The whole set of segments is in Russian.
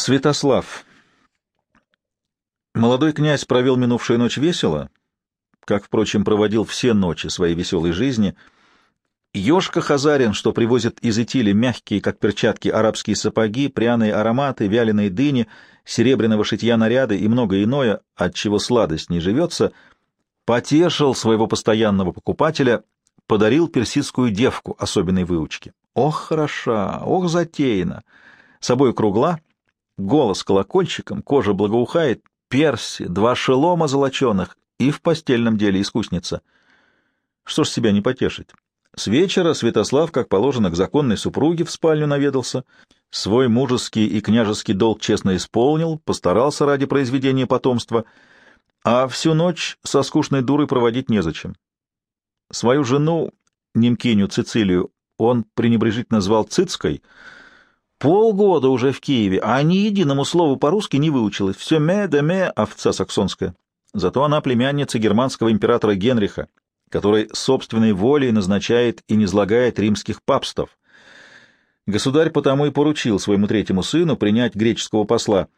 Святослав. Молодой князь провел минувшую ночь весело, как, впрочем, проводил все ночи своей веселой жизни. Ёшка Хазарин, что привозит из Итили мягкие, как перчатки, арабские сапоги, пряные ароматы, вяленые дыни, серебряного шитья наряды и многое иное, от чего сладость не живется, потешил своего постоянного покупателя, подарил персидскую девку особенной выучки. Ох, хороша, ох, затеяна! Собой кругла — голос колокольчиком, кожа благоухает, перси, два шелома золоченых и в постельном деле искусница. Что ж себя не потешить? С вечера Святослав, как положено, к законной супруге в спальню наведался, свой мужеский и княжеский долг честно исполнил, постарался ради произведения потомства, а всю ночь со скучной дурой проводить незачем. Свою жену, немкиню Цицилию, он пренебрежительно звал Цицкой — Полгода уже в Киеве, а ни единому слову по-русски не выучилась. Все ме да ме, овца саксонская. Зато она племянница германского императора Генриха, который собственной волей назначает и низлагает римских папстов. Государь потому и поручил своему третьему сыну принять греческого посла.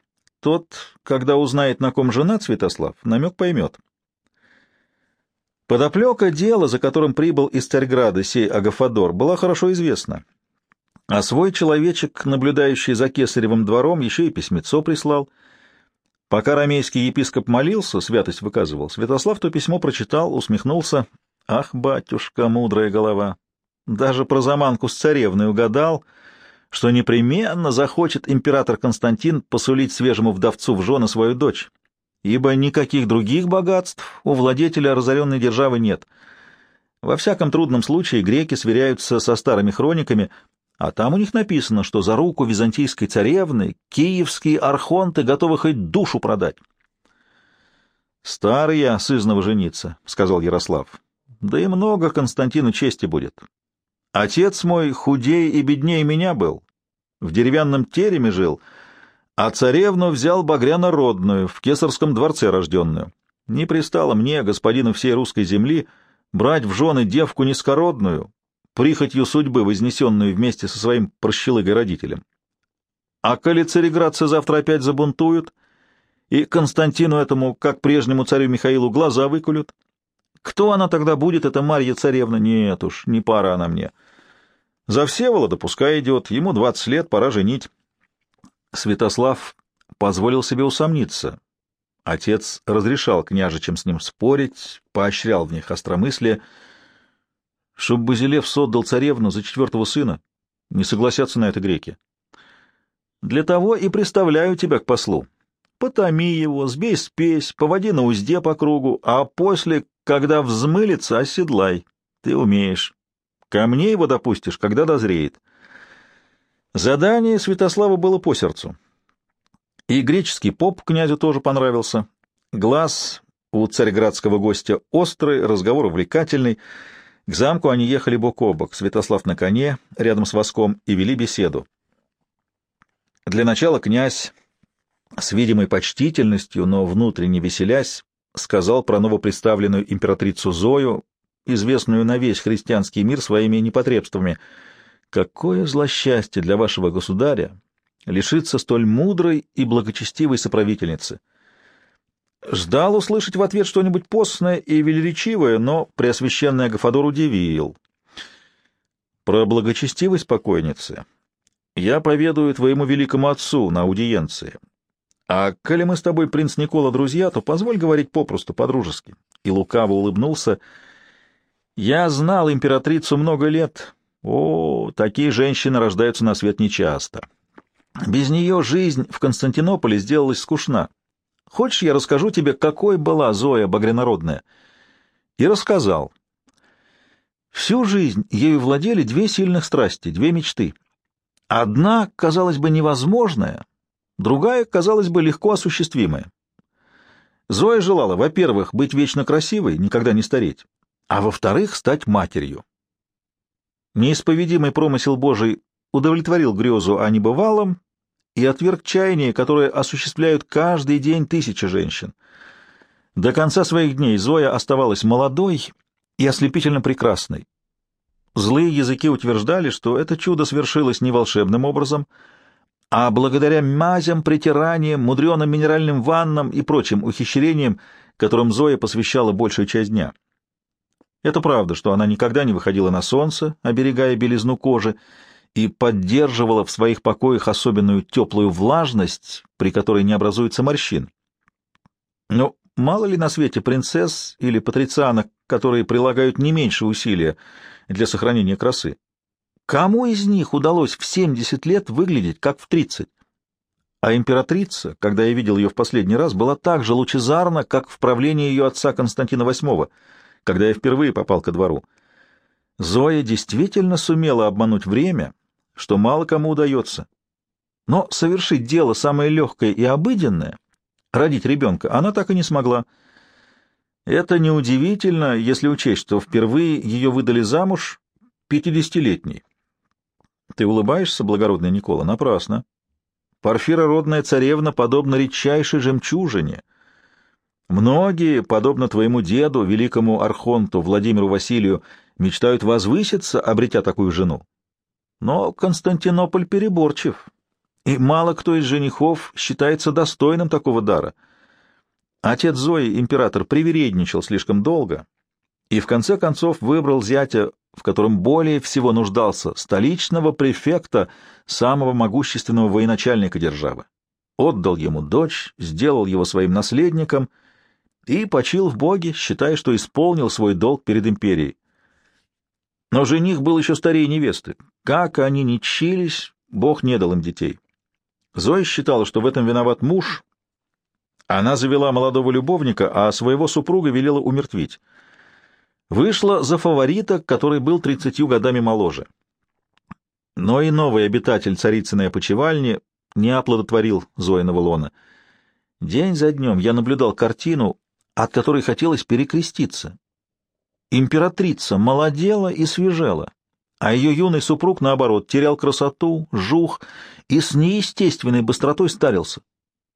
Тот, когда узнает, на ком жена Святослав, намек поймет. Подоплека дела, за которым прибыл из Царьграда сей Агафадор, была хорошо известна. А свой человечек, наблюдающий за кесаревым двором, еще и письмецо прислал. Пока рамейский епископ молился, святость выказывал, Святослав то письмо прочитал, усмехнулся. Ах, батюшка, мудрая голова! Даже про заманку с царевной угадал, что непременно захочет император Константин посулить свежему вдовцу в жены свою дочь, ибо никаких других богатств у владетеля разоренной державы нет. Во всяком трудном случае греки сверяются со старыми хрониками — а там у них написано, что за руку византийской царевны киевские архонты готовы хоть душу продать. «Старый я сызново жениться», — сказал Ярослав. «Да и много Константину чести будет. Отец мой худее и беднее меня был, в деревянном тереме жил, а царевну взял багряно-родную, в кесарском дворце рожденную. Не пристало мне, господину всей русской земли, брать в жены девку низкородную, прихотью судьбы, вознесенную вместе со своим прощелыгой-родителем. А коли цареградцы завтра опять забунтуют, и Константину этому, как прежнему царю Михаилу, глаза выкулют, кто она тогда будет, эта Марья царевна? Нет уж, не пара она мне. За Всеволода пускай идет, ему двадцать лет, пора женить. Святослав позволил себе усомниться. Отец разрешал княжичам с ним спорить, поощрял в них остромыслие, Чтоб Базилевс отдал царевну за четвертого сына, не согласятся на это греки. Для того и представляю тебя к послу. Потоми его, сбей спесь, поводи на узде по кругу, а после, когда взмылится, оседлай. Ты умеешь. Ко мне его допустишь, когда дозреет. Задание Святослава было по сердцу. И греческий поп князю тоже понравился. Глаз у царьградского гостя острый, разговор увлекательный — к замку они ехали бок о бок, Святослав на коне, рядом с воском, и вели беседу. Для начала князь, с видимой почтительностью, но внутренне веселясь, сказал про новоприставленную императрицу Зою, известную на весь христианский мир своими непотребствами. «Какое злосчастье для вашего государя лишиться столь мудрой и благочестивой соправительницы!» Ждал услышать в ответ что-нибудь постное и велеречивое, но Преосвященный Агафадор удивил. Про благочестивость покойницы я поведаю твоему великому отцу на аудиенции. А коли мы с тобой, принц Никола, друзья, то позволь говорить попросту, по-дружески. И лукаво улыбнулся. Я знал императрицу много лет. О, такие женщины рождаются на свет нечасто. Без нее жизнь в Константинополе сделалась скучна. Хочешь, я расскажу тебе, какой была Зоя Багрянародная?» И рассказал. Всю жизнь ею владели две сильных страсти, две мечты. Одна, казалось бы, невозможная, другая, казалось бы, легко осуществимая. Зоя желала, во-первых, быть вечно красивой, никогда не стареть, а во-вторых, стать матерью. Неисповедимый промысел Божий удовлетворил грезу о небывалом и отверг чаяние, которое осуществляют каждый день тысячи женщин. До конца своих дней Зоя оставалась молодой и ослепительно прекрасной. Злые языки утверждали, что это чудо свершилось не волшебным образом, а благодаря мазям, притираниям, мудреным минеральным ваннам и прочим ухищрениям, которым Зоя посвящала большую часть дня. Это правда, что она никогда не выходила на солнце, оберегая белизну кожи, и поддерживала в своих покоях особенную теплую влажность, при которой не образуется морщин. Но мало ли на свете принцесс или патрицианок, которые прилагают не меньше усилия для сохранения красы. Кому из них удалось в 70 лет выглядеть как в 30? А императрица, когда я видел ее в последний раз, была так же лучезарна, как в правлении ее отца Константина VIII, когда я впервые попал ко двору. Зоя действительно сумела обмануть время, что мало кому удается. Но совершить дело самое легкое и обыденное, родить ребенка, она так и не смогла. Это неудивительно, если учесть, что впервые ее выдали замуж пятидесятилетней. Ты улыбаешься, благородный Никола? Напрасно. Порфира родная царевна подобна редчайшей жемчужине. Многие, подобно твоему деду, великому архонту Владимиру Василию, мечтают возвыситься, обретя такую жену. Но Константинополь переборчив, и мало кто из женихов считается достойным такого дара. Отец Зои, император, привередничал слишком долго и в конце концов выбрал зятя в котором более всего нуждался столичного префекта, самого могущественного военачальника державы. Отдал ему дочь, сделал его своим наследником и почил в боге, считая, что исполнил свой долг перед империей. Но жених был еще старее невесты. Как они ни чились, бог не дал им детей. Зоя считала, что в этом виноват муж. Она завела молодого любовника, а своего супруга велела умертвить — вышла за фаворита, который был тридцатью годами моложе. Но и новый обитатель царицыной опочивальни не оплодотворил Зоиного лона. День за днем я наблюдал картину, от которой хотелось перекреститься. Императрица молодела и свежела, а ее юный супруг, наоборот, терял красоту, жух и с неестественной быстротой старился.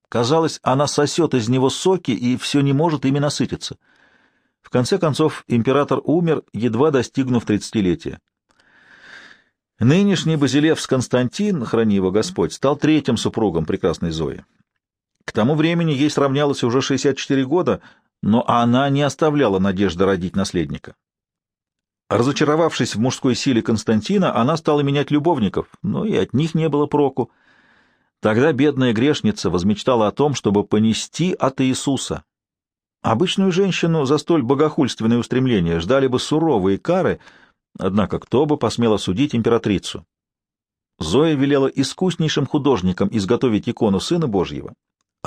Казалось, она сосет из него соки и все не может ими насытиться. В конце концов, император умер, едва достигнув тридцатилетия. Нынешний Базилевс Константин, храни его Господь, стал третьим супругом прекрасной Зои. К тому времени ей сравнялось уже 64 года, но она не оставляла надежды родить наследника. Разочаровавшись в мужской силе Константина, она стала менять любовников, но и от них не было проку. Тогда бедная грешница возмечтала о том, чтобы понести от Иисуса, Обычную женщину за столь богохульственное устремление ждали бы суровые кары, однако кто бы посмел осудить императрицу? Зоя велела искуснейшим художникам изготовить икону Сына Божьего,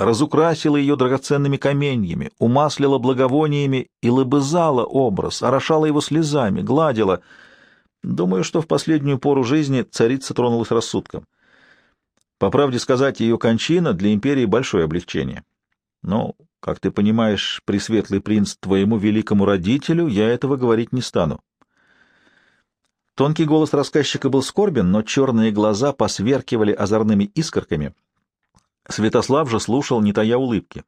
разукрасила ее драгоценными каменьями, умаслила благовониями и лобызала образ, орошала его слезами, гладила. Думаю, что в последнюю пору жизни царица тронулась рассудком. По правде сказать, ее кончина для империи большое облегчение. Но как ты понимаешь, пресветлый принц, твоему великому родителю я этого говорить не стану. Тонкий голос рассказчика был скорбен, но черные глаза посверкивали озорными искорками. Святослав же слушал, не тая улыбки.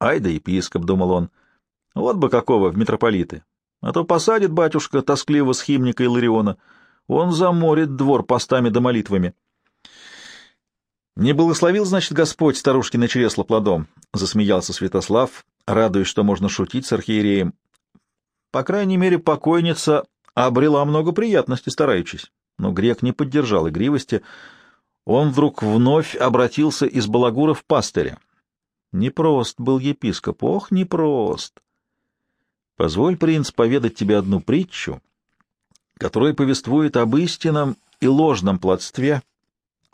«Ай да епископ», — думал он, — «вот бы какого в митрополиты! А то посадит батюшка тоскливо с химника Илариона, он заморит двор постами да молитвами». «Не благословил, значит, Господь старушки чресло плодом», — засмеялся Святослав, радуясь, что можно шутить с архиереем. «По крайней мере, покойница обрела много приятностей, стараючись». Но грек не поддержал игривости. Он вдруг вновь обратился из балагура в пастыря. Непрост был епископ, ох, непрост. Позволь, принц, поведать тебе одну притчу, которая повествует об истинном и ложном плодстве —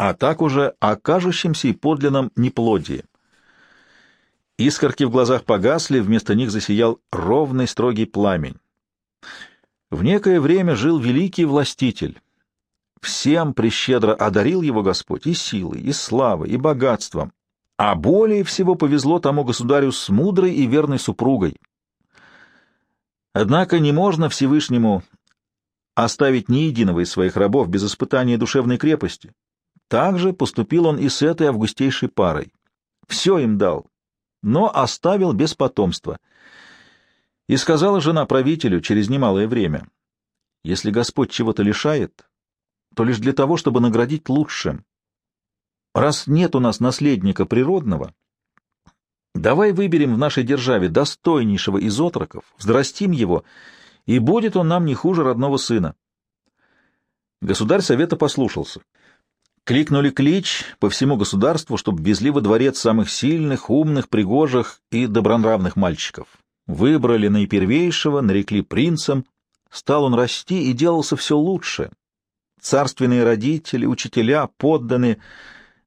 а так уже о кажущемся и подлинном неплодии. Искорки в глазах погасли, вместо них засиял ровный строгий пламень. В некое время жил великий властитель. Всем прещедро одарил его Господь и силой, и славой, и богатством, а более всего повезло тому государю с мудрой и верной супругой. Однако не можно Всевышнему оставить ни единого из своих рабов без испытания душевной крепости, так же поступил он и с этой августейшей парой. Все им дал, но оставил без потомства. И сказала жена правителю через немалое время, «Если Господь чего-то лишает, то лишь для того, чтобы наградить лучшим. раз нет у нас наследника природного, давай выберем в нашей державе достойнейшего из отроков, взрастим его, и будет он нам не хуже родного сына. Государь совета послушался. Кликнули клич по всему государству, чтобы везли во дворец самых сильных, умных, пригожих и добронравных мальчиков. Выбрали наипервейшего, нарекли принцем. Стал он расти и делался все лучше. Царственные родители, учителя, подданные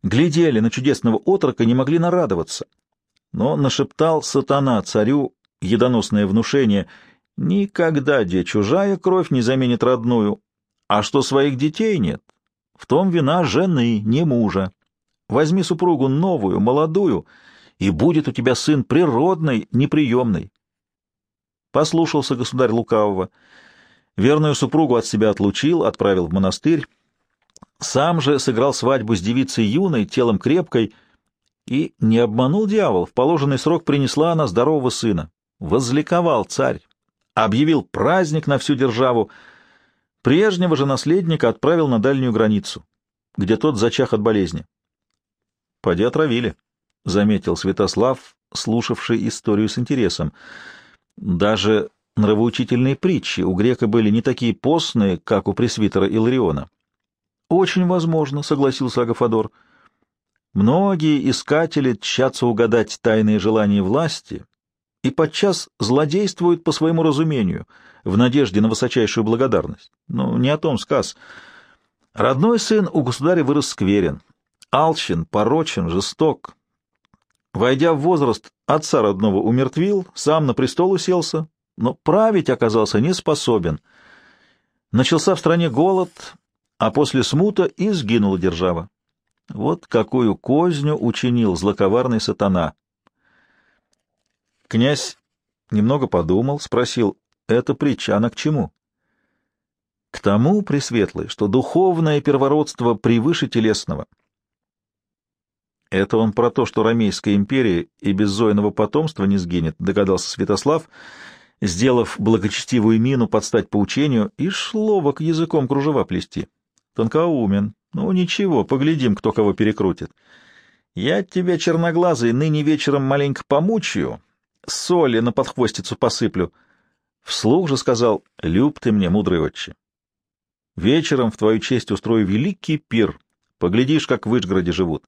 глядели на чудесного отрока, не могли нарадоваться. Но нашептал сатана царю едоносное внушение «Никогда, де, чужая кровь не заменит родную, а что своих детей нет, в том вина жены, не мужа. Возьми супругу новую, молодую, и будет у тебя сын природный, неприемный. Послушался государь лукавого. Верную супругу от себя отлучил, отправил в монастырь. Сам же сыграл свадьбу с девицей юной, телом крепкой, и не обманул дьявол. В положенный срок принесла она здорового сына. Возликовал царь, объявил праздник на всю державу, Прежнего же наследника отправил на дальнюю границу, где тот зачах от болезни. — Поди отравили, — заметил Святослав, слушавший историю с интересом. Даже нравоучительные притчи у грека были не такие постные, как у пресвитера Илариона. — Очень возможно, — согласился Агафадор. Многие искатели тщатся угадать тайные желания власти и подчас злодействуют по своему разумению — в надежде на высочайшую благодарность. Но не о том сказ. Родной сын у государя вырос скверен, алчен, порочен, жесток. Войдя в возраст, отца родного умертвил, сам на престол уселся, но править оказался не способен. Начался в стране голод, а после смута и сгинула держава. Вот какую козню учинил злоковарный сатана. Князь немного подумал, спросил, эта притча, она к чему? К тому, Пресветлый, что духовное первородство превыше телесного. Это он про то, что Ромейская империя и без Зоиного потомства не сгинет, догадался Святослав, сделав благочестивую мину под стать поучению, и шловок языком кружева плести. Тонкоумен. Ну, ничего, поглядим, кто кого перекрутит. Я тебя, черноглазый, ныне вечером маленько помучаю, соли на подхвостицу посыплю — Вслух же сказал, «Люб ты мне, мудрый отче. Вечером в твою честь устрою великий пир. Поглядишь, как в Вышгороде живут.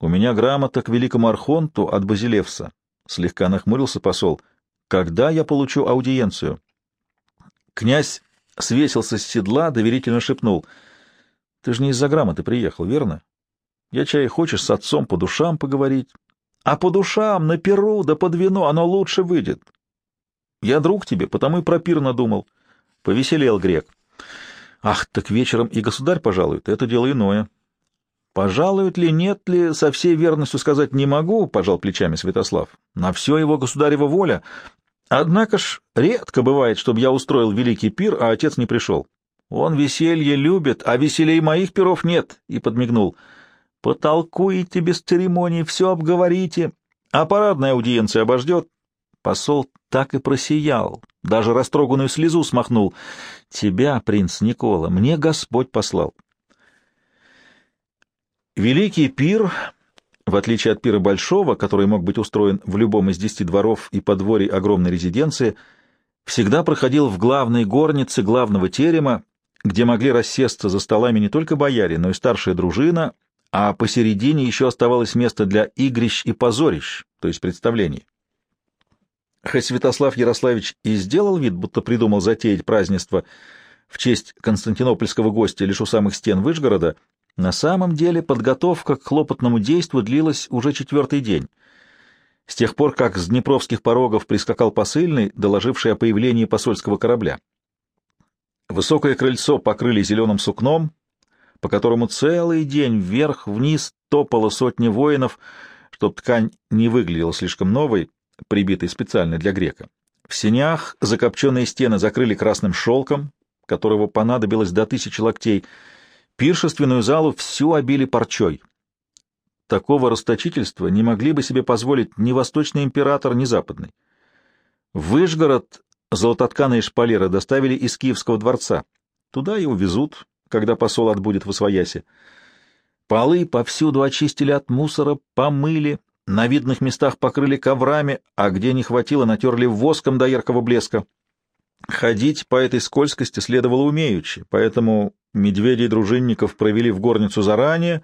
У меня грамота к великому архонту от Базилевса. Слегка нахмурился посол. Когда я получу аудиенцию? Князь свесился с седла, доверительно шепнул. Ты же не из-за грамоты приехал, верно? Я чай хочешь с отцом по душам поговорить? А по душам, на перу, да под вино оно лучше выйдет. Я друг тебе, потому и про пир надумал. Повеселел грек. Ах, так вечером и государь пожалует, это дело иное. Пожалуют ли, нет ли, со всей верностью сказать не могу, пожал плечами Святослав. На все его государева воля. Однако ж редко бывает, чтобы я устроил великий пир, а отец не пришел. Он веселье любит, а веселей моих пиров нет, и подмигнул. Потолкуете без церемоний, все обговорите, а парадная аудиенция обождет. Посол так и просиял, даже растроганную слезу смахнул. «Тебя, принц Никола, мне Господь послал». Великий пир, в отличие от пира Большого, который мог быть устроен в любом из десяти дворов и подворий огромной резиденции, всегда проходил в главной горнице главного терема, где могли рассесться за столами не только бояре, но и старшая дружина, а посередине еще оставалось место для игрищ и позорищ, то есть представлений. Хоть Святослав Ярославич и сделал вид, будто придумал затеять празднество в честь константинопольского гостя лишь у самых стен Выжгорода, на самом деле подготовка к хлопотному действу длилась уже четвертый день. С тех пор, как с днепровских порогов прискакал посыльный, доложивший о появлении посольского корабля. Высокое крыльцо покрыли зеленым сукном, по которому целый день вверх-вниз топала сотни воинов, чтоб ткань не выглядела слишком новой, прибитый специально для грека. В сенях закопченные стены закрыли красным шелком, которого понадобилось до тысячи локтей. Пиршественную залу всю обили парчой. Такого расточительства не могли бы себе позволить ни восточный император, ни западный. Выжгород золототканые шпалеры доставили из Киевского дворца. Туда и увезут, когда посол отбудет в Освоясе. Полы повсюду очистили от мусора, помыли, на видных местах покрыли коврами, а где не хватило, натерли воском до яркого блеска. Ходить по этой скользкости следовало умеючи, поэтому медведей дружинников провели в горницу заранее,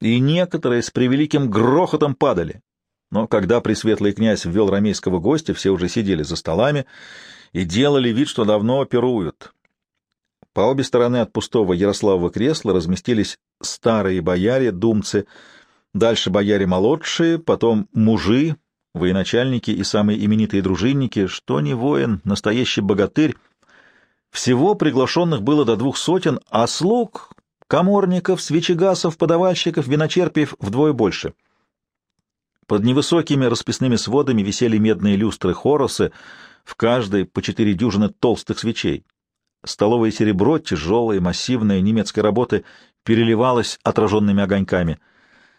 и некоторые с превеликим грохотом падали. Но когда пресветлый князь ввел рамейского гостя, все уже сидели за столами и делали вид, что давно пируют. По обе стороны от пустого Ярославова кресла разместились старые бояре, думцы, дальше бояре молодшие, потом мужи, военачальники и самые именитые дружинники, что не воин, настоящий богатырь. Всего приглашенных было до двух сотен, а слуг, коморников, свечегасов, подавальщиков, виночерпиев вдвое больше. Под невысокими расписными сводами висели медные люстры хоросы, в каждой по четыре дюжины толстых свечей. Столовое серебро, тяжелое, массивное, немецкой работы, переливалось отраженными огоньками.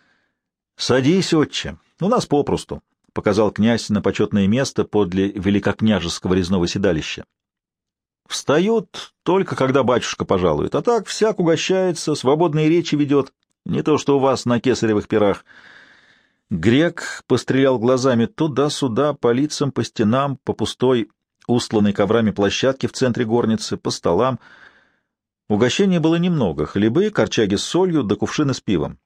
— Садись, отче, у нас попросту, — показал князь на почетное место подле великокняжеского резного седалища. Встают только когда батюшка пожалует, а так всяк угощается, свободные речи ведет, не то что у вас на кесаревых пирах. Грек пострелял глазами туда-сюда, по лицам, по стенам, по пустой, устланной коврами площадке в центре горницы, по столам. Угощения было немного — хлебы, корчаги с солью да кувшины с пивом.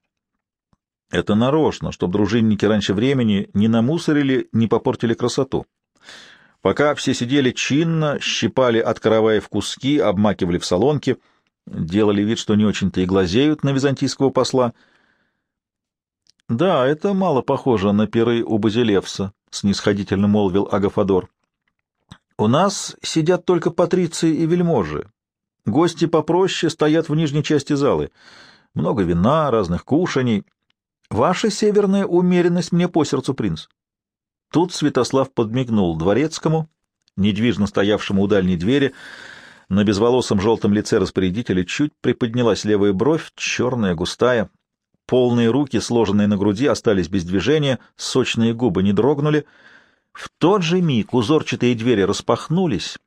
Это нарочно, чтобы дружинники раньше времени не намусорили, не попортили красоту. Пока все сидели чинно, щипали от караваев куски, обмакивали в солонки, делали вид, что не очень-то и глазеют на византийского посла. — Да, это мало похоже на пиры у Базилевса, — снисходительно молвил Агафадор. — У нас сидят только патриции и вельможи. Гости попроще стоят в нижней части залы. Много вина, разных кушаний — Ваша северная умеренность мне по сердцу, принц. Тут Святослав подмигнул дворецкому, недвижно стоявшему у дальней двери. На безволосом желтом лице распорядителя чуть приподнялась левая бровь, черная, густая. Полные руки, сложенные на груди, остались без движения, сочные губы не дрогнули. В тот же миг узорчатые двери распахнулись,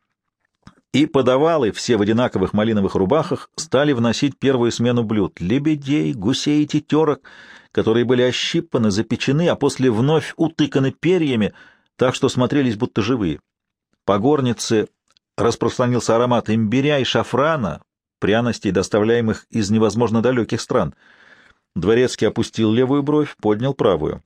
и подавалы, все в одинаковых малиновых рубахах, стали вносить первую смену блюд — лебедей, гусей и тетерок, которые были ощипаны, запечены, а после вновь утыканы перьями, так что смотрелись будто живые. По горнице распространился аромат имбиря и шафрана, пряностей, доставляемых из невозможно далеких стран. Дворецкий опустил левую бровь, поднял правую.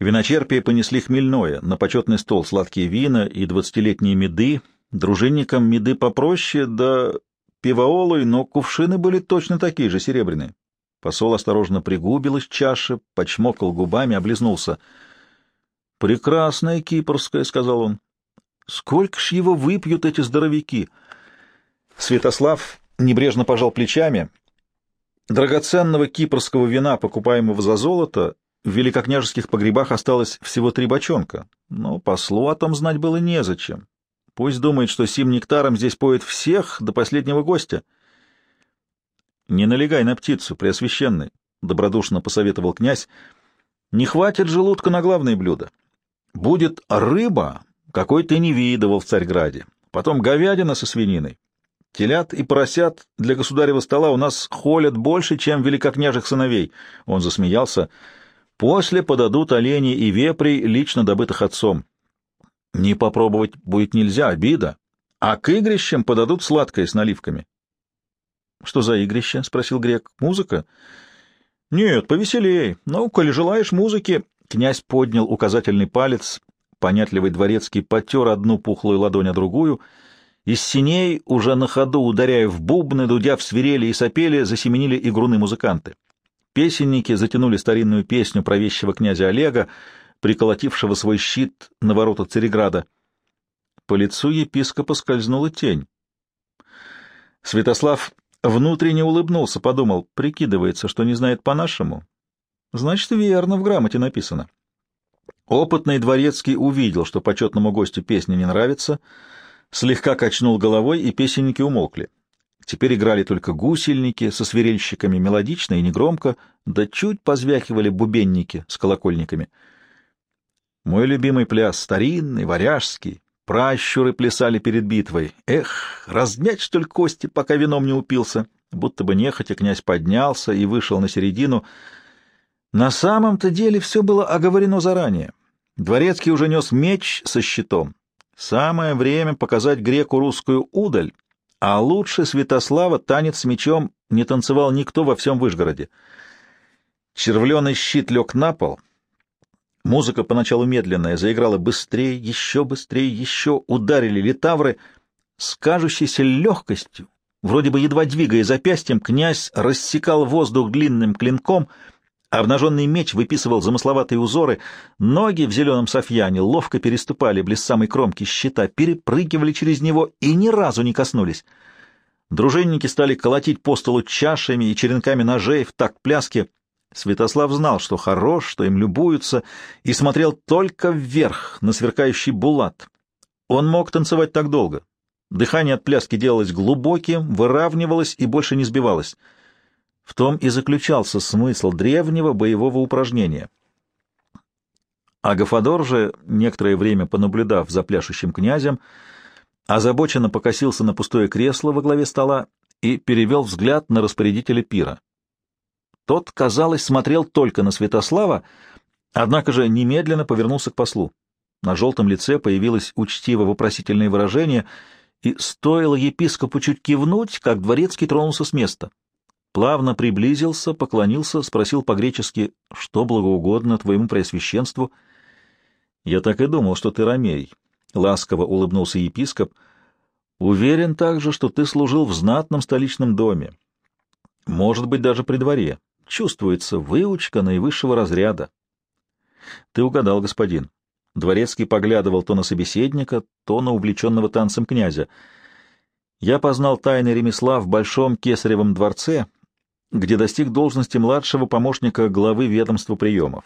Виночерпии понесли хмельное, на почетный стол сладкие вина и двадцатилетние меды — Дружинникам меды попроще, да пивоолой, но кувшины были точно такие же, серебряные. Посол осторожно пригубил из чаши, почмокал губами, облизнулся. — Прекрасная кипрская, — сказал он. — Сколько ж его выпьют эти здоровяки? Святослав небрежно пожал плечами. Драгоценного кипрского вина, покупаемого за золото, в великокняжеских погребах осталось всего три бочонка, но послу о том знать было незачем. Пусть думает, что сим нектаром здесь поет всех до последнего гостя. — Не налегай на птицу, преосвященный, — добродушно посоветовал князь. — Не хватит желудка на главное блюдо. Будет рыба, какой ты не видывал в Царьграде. Потом говядина со свининой. Телят и поросят для государева стола у нас холят больше, чем великокняжих сыновей. Он засмеялся. После подадут оленей и вепрей, лично добытых отцом. Не попробовать будет нельзя, обида. А к игрищам подадут сладкое с наливками. — Что за игрище? — спросил грек. — Музыка? — Нет, повеселей. Ну, коли желаешь музыки... Князь поднял указательный палец, понятливый дворецкий потер одну пухлую ладонь, а другую. Из синей, уже на ходу ударяя в бубны, дудя в свирели и сопели, засеменили игруны музыканты. Песенники затянули старинную песню про вещего князя Олега, приколотившего свой щит на ворота Цареграда. По лицу епископа скользнула тень. Святослав внутренне улыбнулся, подумал, прикидывается, что не знает по-нашему. Значит, верно в грамоте написано. Опытный дворецкий увидел, что почетному гостю песня не нравится, слегка качнул головой, и песенники умолкли. Теперь играли только гусельники со свирельщиками мелодично и негромко, да чуть позвякивали бубенники с колокольниками — мой любимый пляс, старинный, варяжский. Пращуры плясали перед битвой. Эх, размять, что ли, кости, пока вином не упился. Будто бы нехотя князь поднялся и вышел на середину. На самом-то деле все было оговорено заранее. Дворецкий уже нес меч со щитом. Самое время показать греку русскую удаль, а лучше Святослава танец с мечом не танцевал никто во всем Выжгороде. Червленый щит лег на пол. Музыка поначалу медленная, заиграла быстрее, еще быстрее, еще ударили литавры. С кажущейся легкостью, вроде бы едва двигая запястьем, князь рассекал воздух длинным клинком — Обнаженный меч выписывал замысловатые узоры, ноги в зеленом софьяне ловко переступали близ самой кромки щита, перепрыгивали через него и ни разу не коснулись. Дружинники стали колотить по столу чашами и черенками ножей в такт пляски. Святослав знал, что хорош, что им любуются, и смотрел только вверх, на сверкающий булат. Он мог танцевать так долго. Дыхание от пляски делалось глубоким, выравнивалось и больше не сбивалось — в том и заключался смысл древнего боевого упражнения. Агафадор же, некоторое время понаблюдав за пляшущим князем, озабоченно покосился на пустое кресло во главе стола и перевел взгляд на распорядителя пира. Тот, казалось, смотрел только на Святослава, однако же немедленно повернулся к послу. На желтом лице появилось учтиво-вопросительное выражение, и стоило епископу чуть кивнуть, как дворецкий тронулся с места плавно приблизился, поклонился, спросил по-гречески, что благоугодно твоему преосвященству. «Я так и думал, что ты ромей», — ласково улыбнулся епископ. «Уверен также, что ты служил в знатном столичном доме. Может быть, даже при дворе. Чувствуется выучка наивысшего разряда». «Ты угадал, господин». Дворецкий поглядывал то на собеседника, то на увлеченного танцем князя. «Я познал тайны ремесла в Большом Кесаревом дворце» где достиг должности младшего помощника главы ведомства приемов.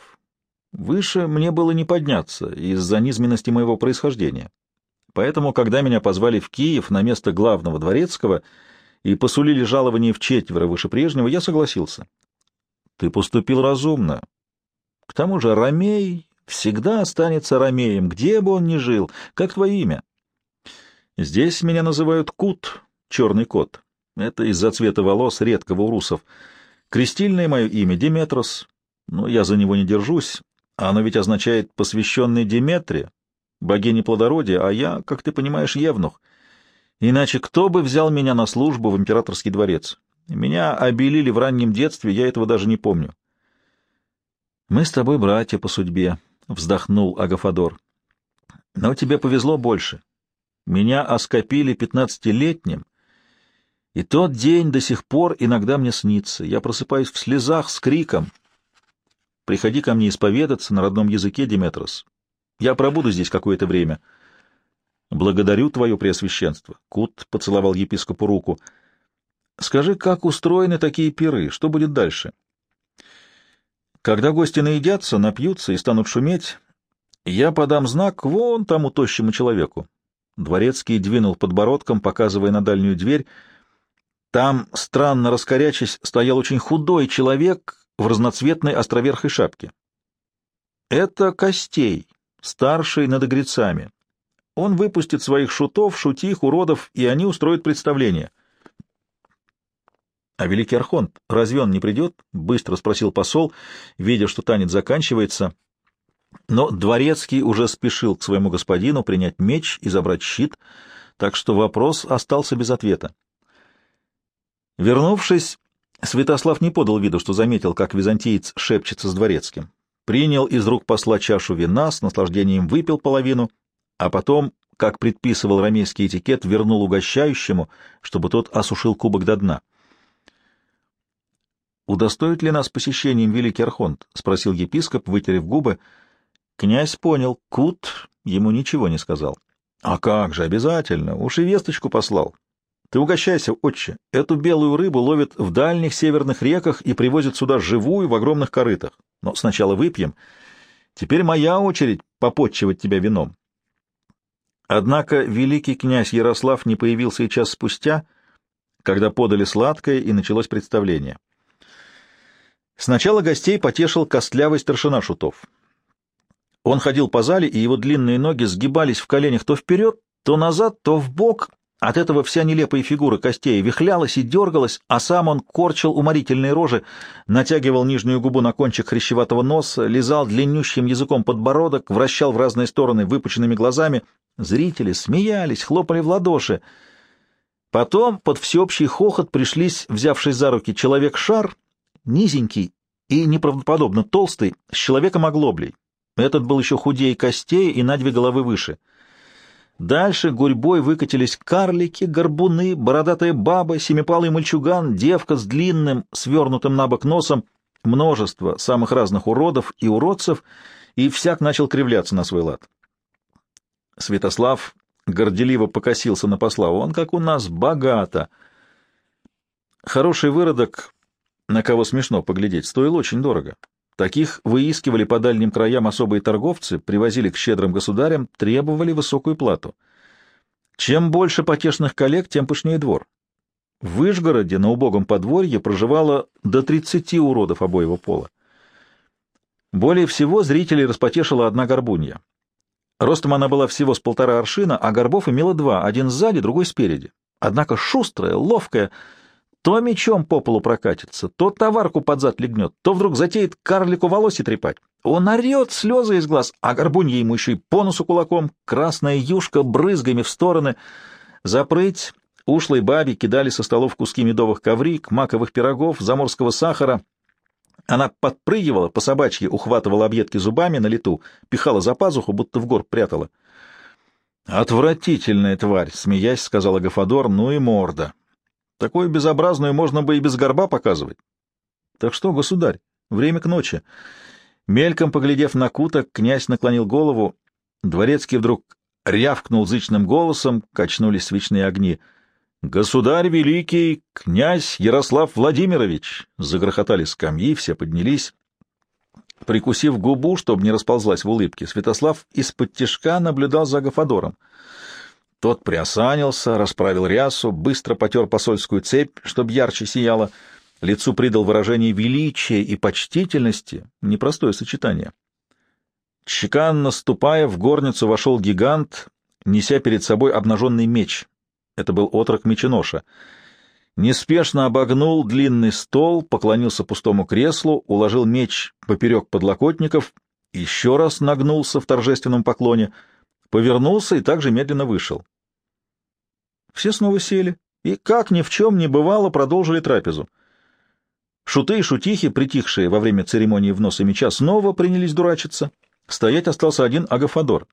Выше мне было не подняться из-за низменности моего происхождения. Поэтому, когда меня позвали в Киев на место главного дворецкого и посулили жалование в четверо выше прежнего, я согласился. Ты поступил разумно. К тому же Ромей всегда останется Ромеем, где бы он ни жил. Как твое имя? Здесь меня называют Кут, черный кот. Это из-за цвета волос редкого у русов. Крестильное мое имя — Диметрос, но я за него не держусь. Оно ведь означает «посвященный Диметре», богине плодородия, а я, как ты понимаешь, евнух. Иначе кто бы взял меня на службу в императорский дворец? Меня обелили в раннем детстве, я этого даже не помню. — Мы с тобой братья по судьбе, — вздохнул Агафадор. — Но тебе повезло больше. Меня оскопили пятнадцатилетним, и тот день до сих пор иногда мне снится. Я просыпаюсь в слезах с криком. Приходи ко мне исповедаться на родном языке, Диметрос. Я пробуду здесь какое-то время. Благодарю твое преосвященство. Кут поцеловал епископу руку. Скажи, как устроены такие пиры? Что будет дальше? Когда гости наедятся, напьются и станут шуметь, я подам знак вон тому тощему человеку. Дворецкий двинул подбородком, показывая на дальнюю дверь, там, странно раскорячись, стоял очень худой человек в разноцветной островерхой шапке. Это Костей, старший над игрецами. Он выпустит своих шутов, шутих, уродов, и они устроят представление. — А великий Архонт, разве он не придет? — быстро спросил посол, видя, что танец заканчивается. Но дворецкий уже спешил к своему господину принять меч и забрать щит, так что вопрос остался без ответа. Вернувшись, Святослав не подал виду, что заметил, как византиец шепчется с дворецким. Принял из рук посла чашу вина, с наслаждением выпил половину, а потом, как предписывал рамейский этикет, вернул угощающему, чтобы тот осушил кубок до дна. «Удостоит ли нас посещением великий архонт?» — спросил епископ, вытерев губы. Князь понял, Кут ему ничего не сказал. «А как же, обязательно, уж и весточку послал. Ты угощайся, отче. Эту белую рыбу ловят в дальних северных реках и привозят сюда живую в огромных корытах. Но сначала выпьем. Теперь моя очередь попотчевать тебя вином. Однако великий князь Ярослав не появился и час спустя, когда подали сладкое и началось представление. Сначала гостей потешил костлявый старшина шутов. Он ходил по зале, и его длинные ноги сгибались в коленях то вперед, то назад, то в бок, От этого вся нелепая фигура костей вихлялась и дергалась, а сам он корчил уморительные рожи, натягивал нижнюю губу на кончик хрящеватого носа, лизал длиннющим языком подбородок, вращал в разные стороны выпученными глазами. Зрители смеялись, хлопали в ладоши. Потом под всеобщий хохот пришлись, взявшись за руки, человек-шар, низенький и неправдоподобно толстый, с человеком-оглоблей. Этот был еще худее костей и на две головы выше — Дальше гурьбой выкатились карлики, горбуны, бородатая баба, семипалый мальчуган, девка с длинным, свернутым на бок носом, множество самых разных уродов и уродцев, и всяк начал кривляться на свой лад. Святослав горделиво покосился на посла. Он, как у нас, богато. Хороший выродок, на кого смешно поглядеть, стоил очень дорого. Таких выискивали по дальним краям особые торговцы, привозили к щедрым государям, требовали высокую плату. Чем больше потешных коллег, тем пышнее двор. В Вышгороде на убогом подворье проживало до 30 уродов обоего пола. Более всего зрителей распотешила одна горбунья. Ростом она была всего с полтора аршина, а горбов имела два, один сзади, другой спереди. Однако шустрая, ловкая, то мечом по полу прокатится, то товарку под зад легнет, то вдруг затеет карлику волосе трепать. Он орет, слезы из глаз, а горбунья ему еще и по носу кулаком, красная юшка брызгами в стороны. Запрыть ушлой бабе кидали со столов куски медовых коврик, маковых пирогов, заморского сахара. Она подпрыгивала, по собачьи ухватывала объедки зубами на лету, пихала за пазуху, будто в горб прятала. «Отвратительная тварь!» — смеясь, сказала Гафадор, — «ну и морда!» Такую безобразную можно бы и без горба показывать. Так что, государь, время к ночи. Мельком поглядев на куток, князь наклонил голову. Дворецкий вдруг рявкнул зычным голосом, качнулись свечные огни. «Государь великий, князь Ярослав Владимирович!» Загрохотали скамьи, все поднялись. Прикусив губу, чтобы не расползлась в улыбке, Святослав из-под тишка наблюдал за Гафадором. Тот приосанился, расправил рясу, быстро потер посольскую цепь, чтоб ярче сияло, лицу придал выражение величия и почтительности, непростое сочетание. Чеканно ступая, в горницу вошел гигант, неся перед собой обнаженный меч. Это был отрок меченоша. Неспешно обогнул длинный стол, поклонился пустому креслу, уложил меч поперек подлокотников, еще раз нагнулся в торжественном поклоне — повернулся и также медленно вышел. Все снова сели и, как ни в чем не бывало, продолжили трапезу. Шуты и шутихи, притихшие во время церемонии вноса меча, снова принялись дурачиться. Стоять остался один Агафадор.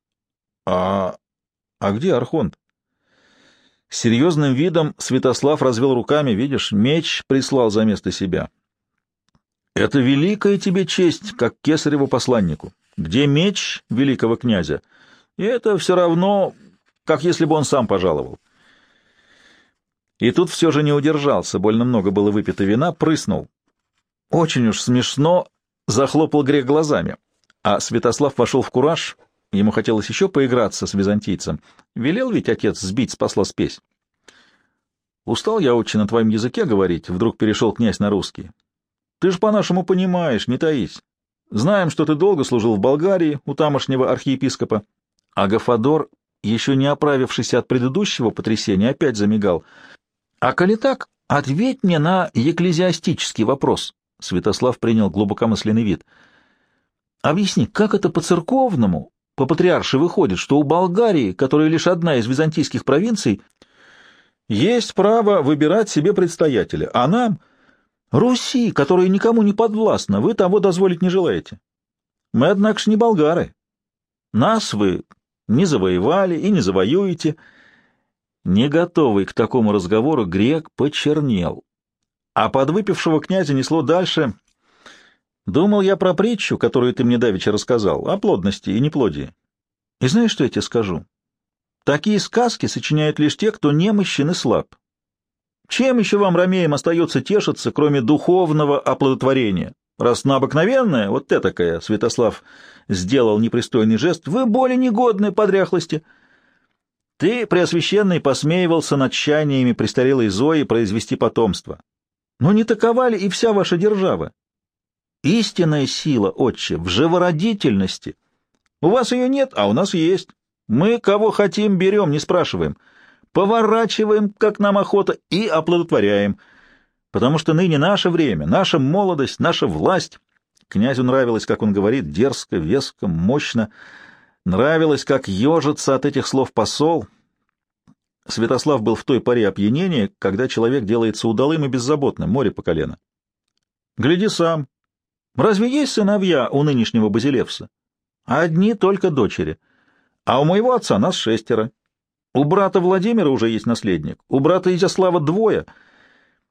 А... а где Архонт? Серьезным видом Святослав развел руками, видишь, меч прислал за место себя. Это великая тебе честь, как кесареву посланнику. Где меч великого князя? — и это все равно, как если бы он сам пожаловал. И тут все же не удержался, больно много было выпито вина, прыснул. Очень уж смешно, захлопал грех глазами. А Святослав вошел в кураж, ему хотелось еще поиграться с византийцем. Велел ведь отец сбить с посла спесь. «Устал я очень на твоем языке говорить», — вдруг перешел князь на русский. «Ты ж по-нашему понимаешь, не таись. Знаем, что ты долго служил в Болгарии у тамошнего архиепископа. А Гафадор, еще не оправившийся от предыдущего потрясения, опять замигал. «А коли так, ответь мне на екклезиастический вопрос». Святослав принял глубокомысленный вид. «Объясни, как это по-церковному, по-патриарше выходит, что у Болгарии, которая лишь одна из византийских провинций, есть право выбирать себе предстоятеля, а нам, Руси, которая никому не подвластна, вы того дозволить не желаете? Мы, однако не болгары. Нас вы не завоевали и не завоюете. Не готовый к такому разговору грек почернел. А подвыпившего князя несло дальше. Думал я про притчу, которую ты мне давеча рассказал, о плодности и неплодии. И знаешь, что я тебе скажу? Такие сказки сочиняют лишь те, кто немощен и слаб. Чем еще вам, ромеям, остается тешиться, кроме духовного оплодотворения? Раз на обыкновенное, вот это такая, Святослав сделал непристойный жест, вы более негодны по дряхлости. Ты, Преосвященный, посмеивался над чаяниями престарелой Зои произвести потомство. Но не такова ли и вся ваша держава? Истинная сила, отче, в живородительности. У вас ее нет, а у нас есть. Мы, кого хотим, берем, не спрашиваем. поворачиваем, как нам охота, и оплодотворяем. Потому что ныне наше время, наша молодость, наша власть. Князю нравилось, как он говорит, дерзко, веско, мощно. Нравилось, как ежится от этих слов посол. Святослав был в той паре опьянения, когда человек делается удалым и беззаботным, море по колено. Гляди сам. Разве есть сыновья у нынешнего Базилевса? Одни только дочери. А у моего отца нас шестеро. У брата Владимира уже есть наследник, у брата Изяслава двое.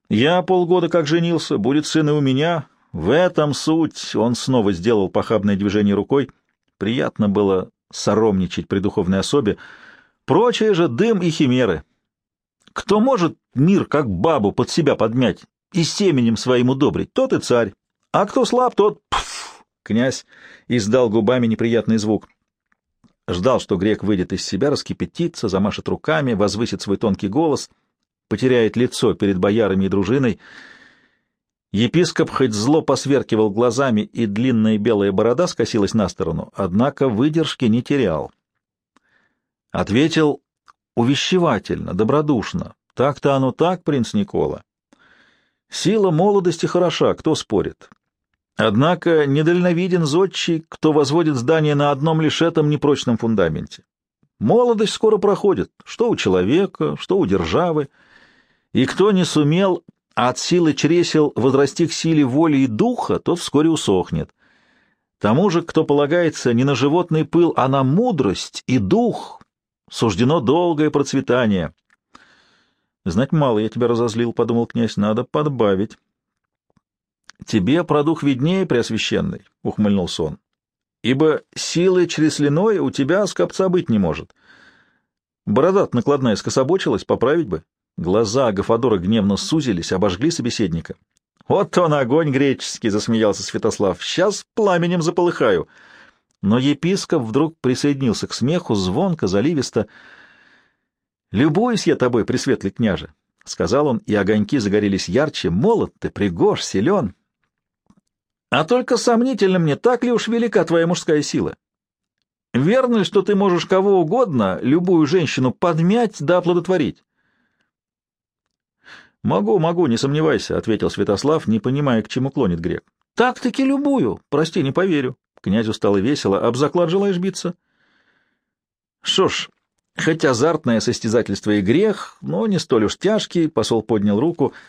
Я полгода как женился, будет сын и у меня. В этом суть. Он снова сделал похабное движение рукой. Приятно было соромничать при духовной особе. Прочее же дым и химеры. Кто может мир как бабу под себя подмять и семенем своим удобрить, тот и царь. А кто слаб, тот... Пф! Князь издал губами неприятный звук. Ждал, что грек выйдет из себя, раскипятится, замашет руками, возвысит свой тонкий голос, потеряет лицо перед боярами и дружиной. Епископ хоть зло посверкивал глазами, и длинная белая борода скосилась на сторону, однако выдержки не терял. Ответил увещевательно, добродушно. Так-то оно так, принц Никола. Сила молодости хороша, кто спорит. Однако недальновиден зодчий, кто возводит здание на одном лишь этом непрочном фундаменте. Молодость скоро проходит, что у человека, что у державы, и кто не сумел от силы чресел возрасти к силе воли и духа, тот вскоре усохнет. Тому же, кто полагается не на животный пыл, а на мудрость и дух, суждено долгое процветание. Знать мало я тебя разозлил, — подумал князь, — надо подбавить. — Тебе про дух виднее, Преосвященный, — ухмыльнулся он, — ибо силы чресляной у тебя скопца быть не может. Борода накладная скособочилась, поправить бы. Глаза Гафадора гневно сузились, обожгли собеседника. — Вот он, огонь греческий! — засмеялся Святослав. — Сейчас пламенем заполыхаю. Но епископ вдруг присоединился к смеху, звонко, заливисто. — Любуюсь я тобой, пресветлый княже, — сказал он, и огоньки загорелись ярче. — Молод ты, пригож, силен. А только сомнительно мне, так ли уж велика твоя мужская сила? Верно ли, что ты можешь кого угодно, любую женщину, подмять да оплодотворить? «Могу, могу, не сомневайся», — ответил Святослав, не понимая, к чему клонит грек. «Так-таки любую. Прости, не поверю». Князю стало весело. «Об заклад желаешь биться?» «Что ж, хоть азартное состязательство и грех, но не столь уж тяжкий», — посол поднял руку —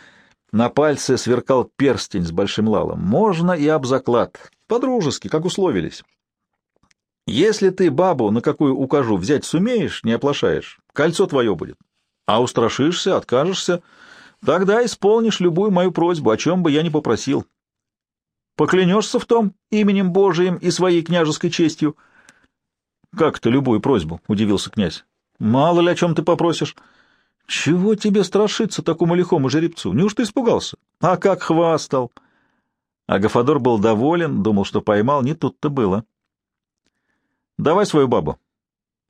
на пальце сверкал перстень с большим лалом. Можно и об заклад. По-дружески, как условились. Если ты бабу, на какую укажу, взять сумеешь, не оплошаешь, кольцо твое будет. А устрашишься, откажешься, тогда исполнишь любую мою просьбу, о чем бы я ни попросил. Поклянешься в том именем Божиим и своей княжеской честью? — Как то любую просьбу? — удивился князь. — Мало ли о чем ты попросишь. Чего тебе страшиться такому лихому жеребцу? Неужто испугался? А как хвастал! Агафадор был доволен, думал, что поймал, не тут-то было. Давай свою бабу.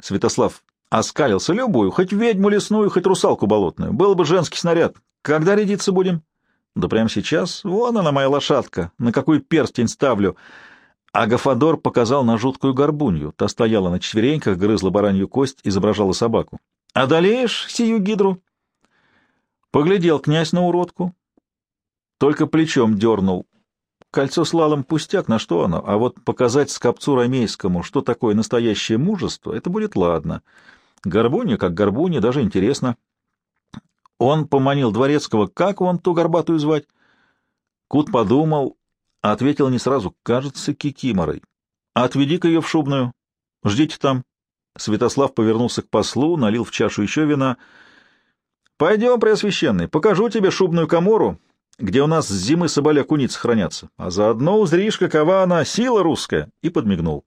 Святослав оскалился любую, хоть ведьму лесную, хоть русалку болотную. Был бы женский снаряд. Когда рядиться будем? Да прямо сейчас. Вон она, моя лошадка. На какой перстень ставлю? Агафадор показал на жуткую горбунью. Та стояла на четвереньках, грызла баранью кость, изображала собаку. Одолеешь сию гидру? Поглядел князь на уродку, только плечом дернул. Кольцо с лалом пустяк, на что оно? А вот показать скопцу ромейскому, что такое настоящее мужество, это будет ладно. Горбуня как горбуня, даже интересно. Он поманил дворецкого, как он ту горбатую звать? Кут подумал, ответил не сразу, кажется, кикиморой. Отведи-ка ее в шубную. Ждите там. Святослав повернулся к послу, налил в чашу еще вина. — Пойдем, Преосвященный, покажу тебе шубную комору, где у нас с зимы соболя куницы хранятся, а заодно узришь, какова она, сила русская, — и подмигнул.